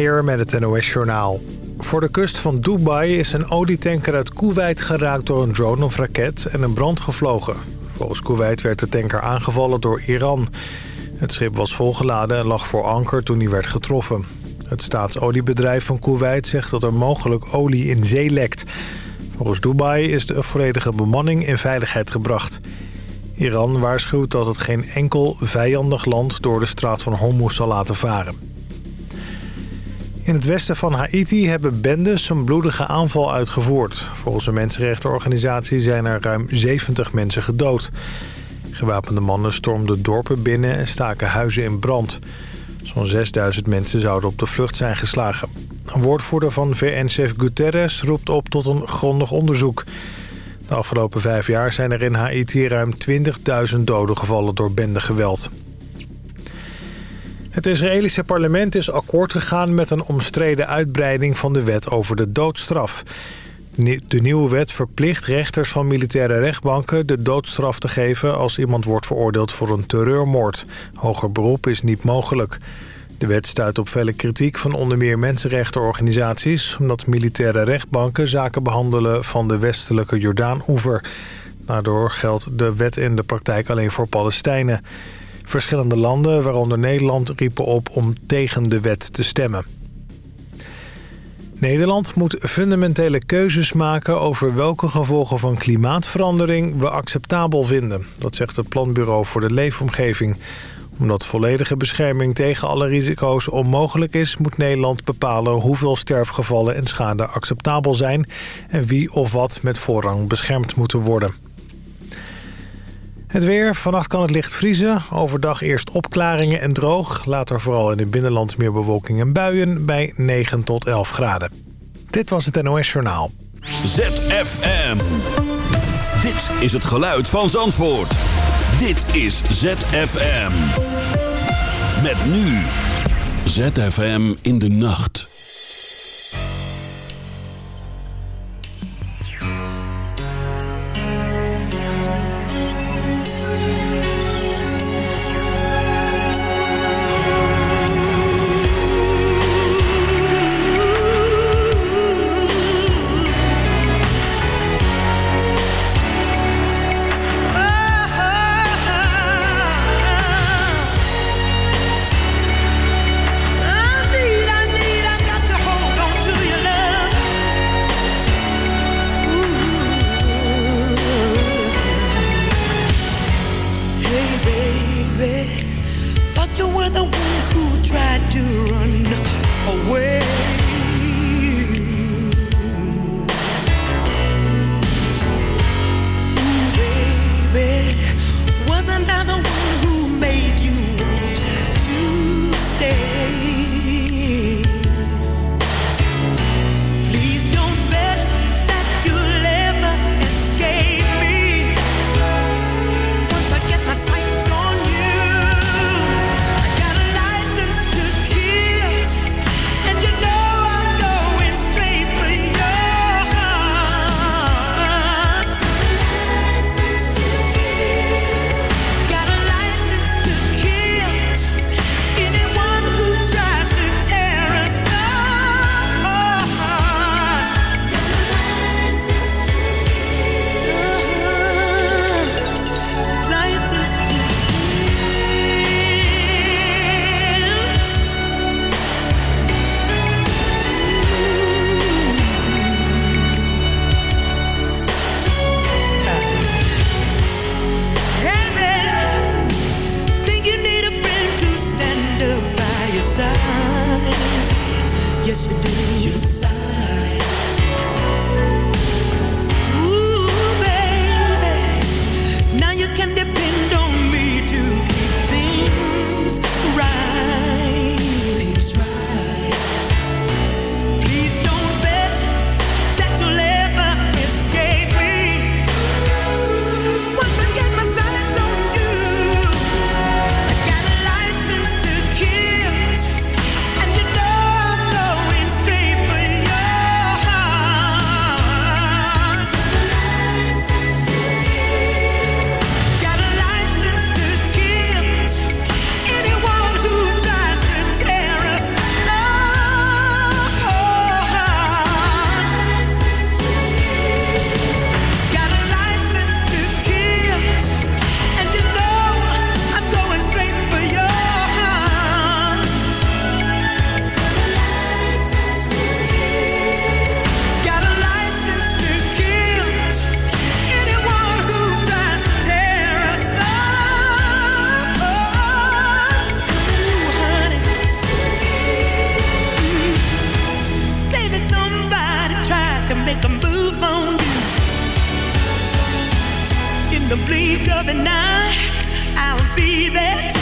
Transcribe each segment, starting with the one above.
met het NOS-journaal. Voor de kust van Dubai is een olietanker uit Kuwait geraakt door een drone of raket en een brand gevlogen. Volgens Kuwait werd de tanker aangevallen door Iran. Het schip was volgeladen en lag voor anker toen hij werd getroffen. Het staatsoliebedrijf van Kuwait zegt dat er mogelijk olie in zee lekt. Volgens Dubai is de volledige bemanning in veiligheid gebracht. Iran waarschuwt dat het geen enkel vijandig land door de straat van Hormuz zal laten varen. In het westen van Haiti hebben bendes een bloedige aanval uitgevoerd. Volgens een mensenrechtenorganisatie zijn er ruim 70 mensen gedood. Gewapende mannen stormden dorpen binnen en staken huizen in brand. Zo'n 6000 mensen zouden op de vlucht zijn geslagen. Een woordvoerder van VN-chef Guterres roept op tot een grondig onderzoek. De afgelopen vijf jaar zijn er in Haiti ruim 20.000 doden gevallen door bendegeweld. Het Israëlische parlement is akkoord gegaan met een omstreden uitbreiding van de wet over de doodstraf. De nieuwe wet verplicht rechters van militaire rechtbanken de doodstraf te geven als iemand wordt veroordeeld voor een terreurmoord. Hoger beroep is niet mogelijk. De wet stuit op felle kritiek van onder meer mensenrechtenorganisaties... omdat militaire rechtbanken zaken behandelen van de westelijke Jordaan-oever. Daardoor geldt de wet in de praktijk alleen voor Palestijnen. Verschillende landen, waaronder Nederland, riepen op om tegen de wet te stemmen. Nederland moet fundamentele keuzes maken over welke gevolgen van klimaatverandering we acceptabel vinden. Dat zegt het Planbureau voor de Leefomgeving. Omdat volledige bescherming tegen alle risico's onmogelijk is... moet Nederland bepalen hoeveel sterfgevallen en schade acceptabel zijn... en wie of wat met voorrang beschermd moeten worden. Het weer. Vannacht kan het licht vriezen. Overdag eerst opklaringen en droog. Later vooral in het binnenland meer bewolking en buien bij 9 tot 11 graden. Dit was het NOS Journaal. ZFM. Dit is het geluid van Zandvoort. Dit is ZFM. Met nu. ZFM in de nacht. peak of the night, I'll be there.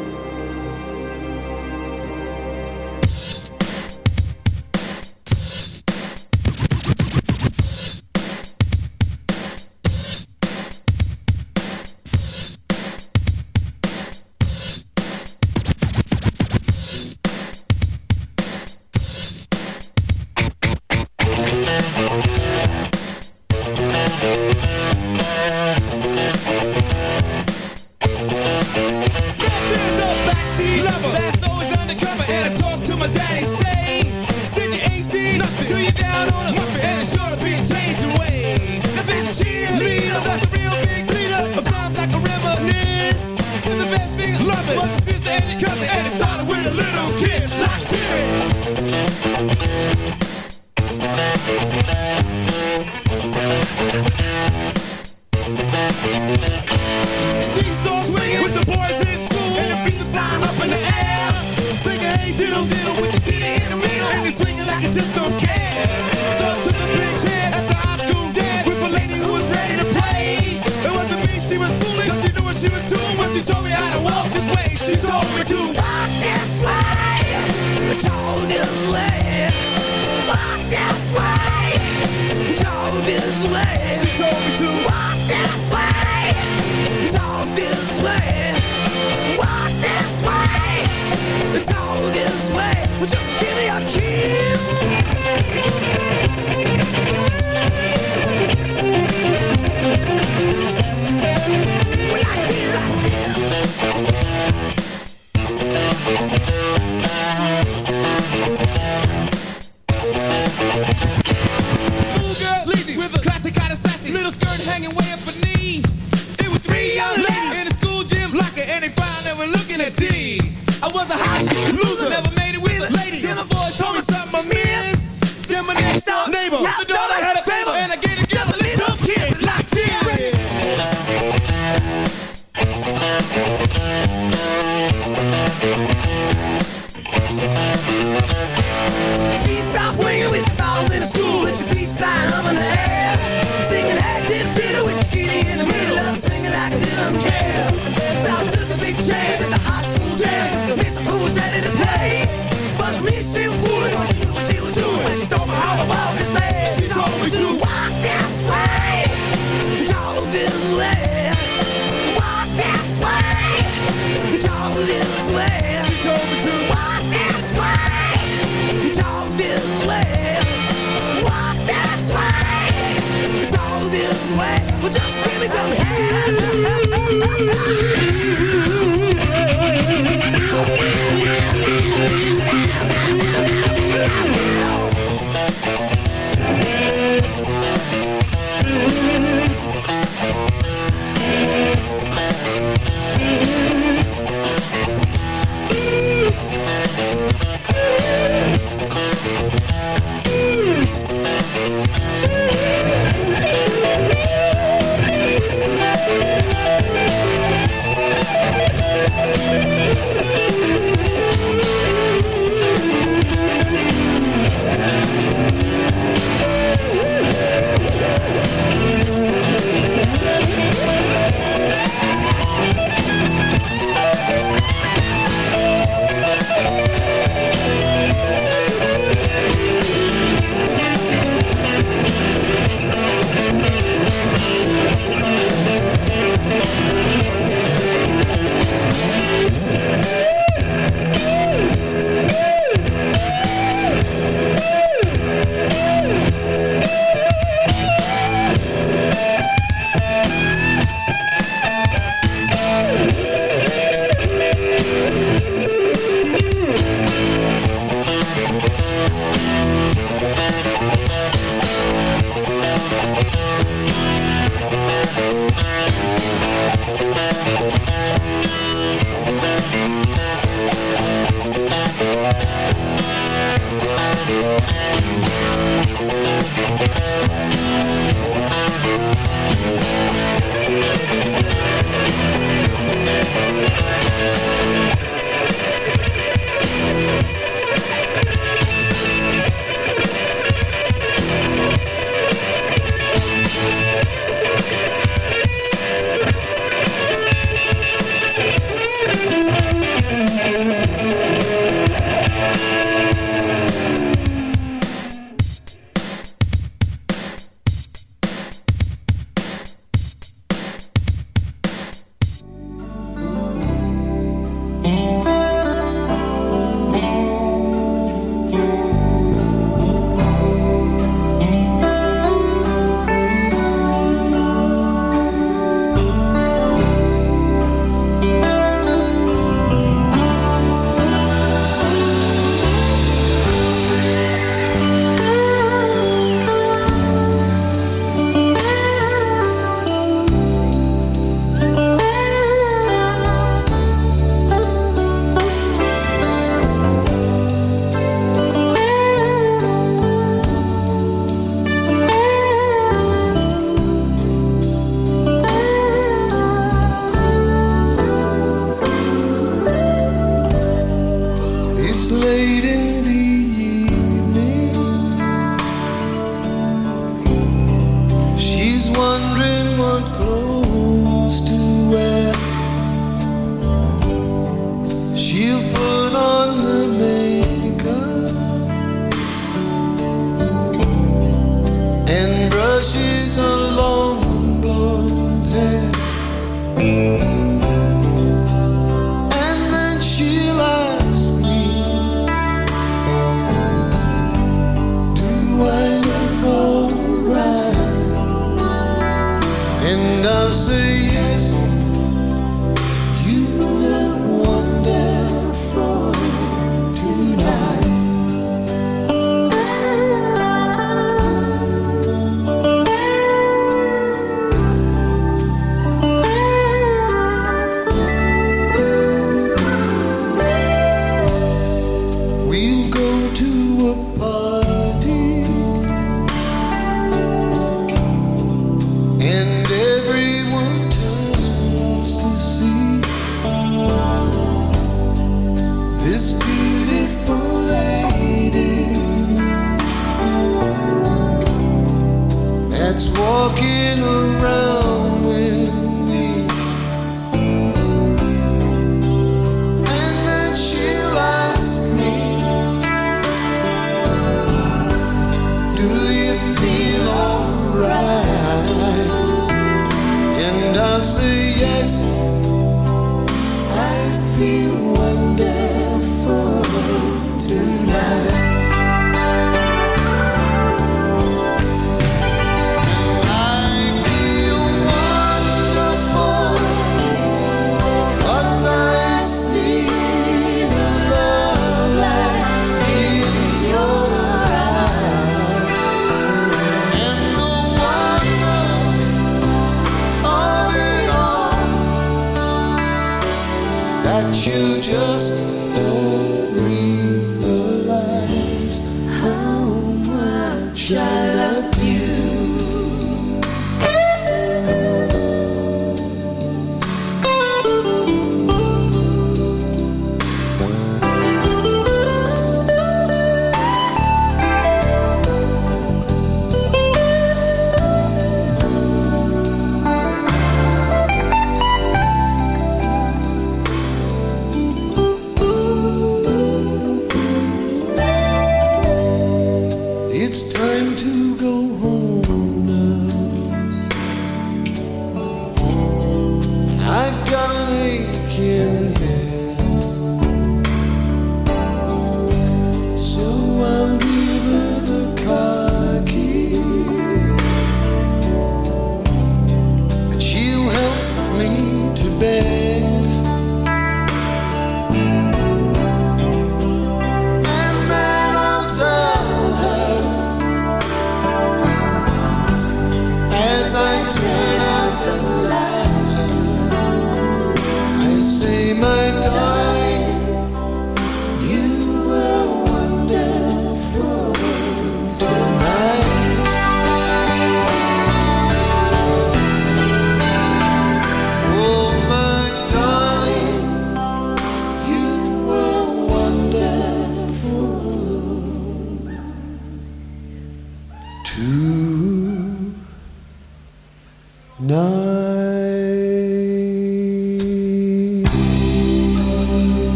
That's why.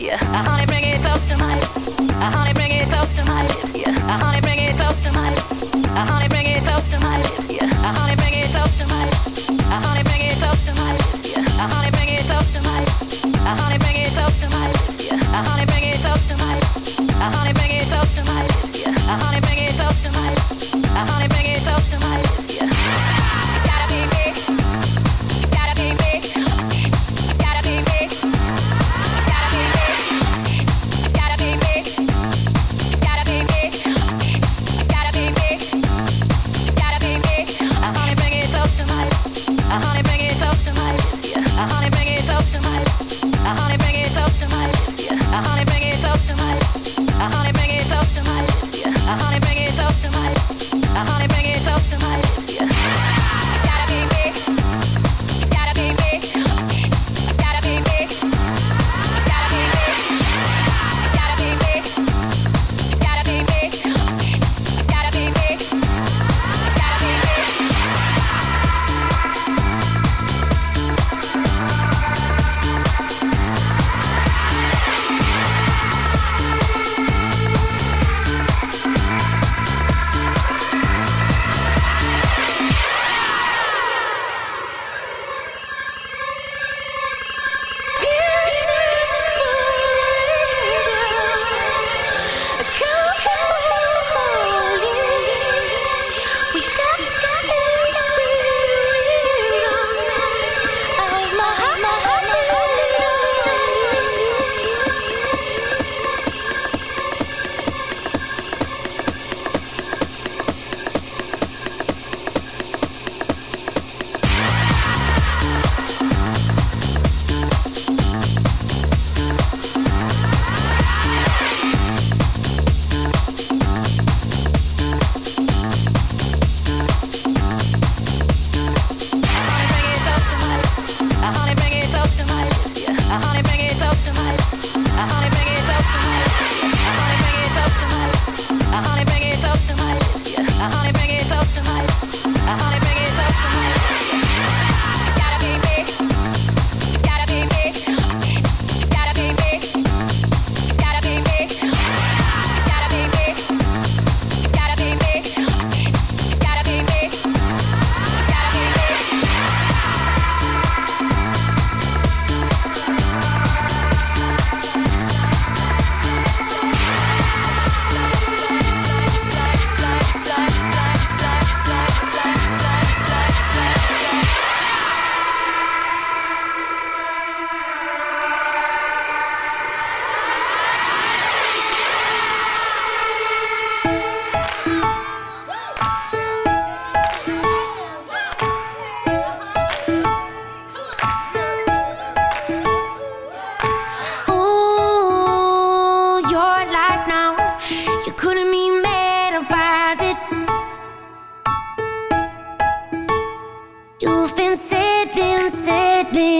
Lips, yeah. Uh, honey, bring it close to my. Uh, honey, bring it close to my lips, yeah. Uh, honey, bring it close to my. Uh, honey, bring it close to my lips, yeah. Honey, bring it. Uh, honey, bring it close to my lips, something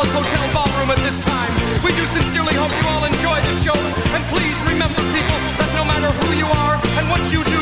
Hotel ballroom at this time. We do sincerely hope you all enjoy the show, and please remember, people, that no matter who you are and what you do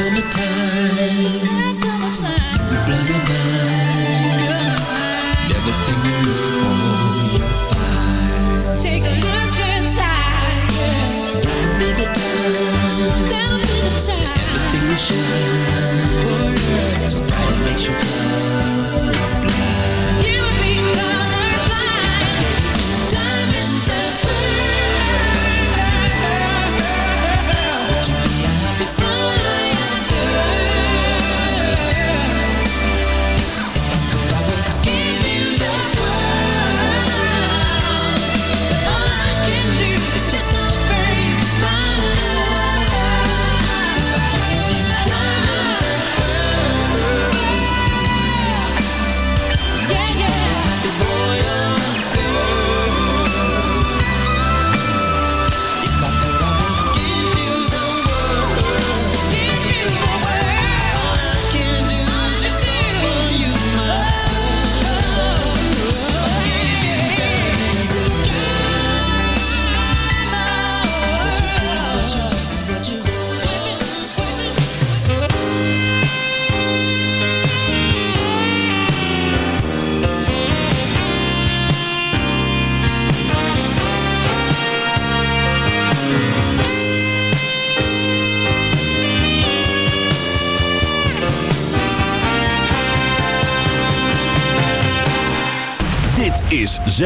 come a time, come a time. you blow your mind. Everything you look for, you'll find. Take a look inside. Yeah. That'll be the time. That'll be the time. Everything will shine. So bright it makes you come.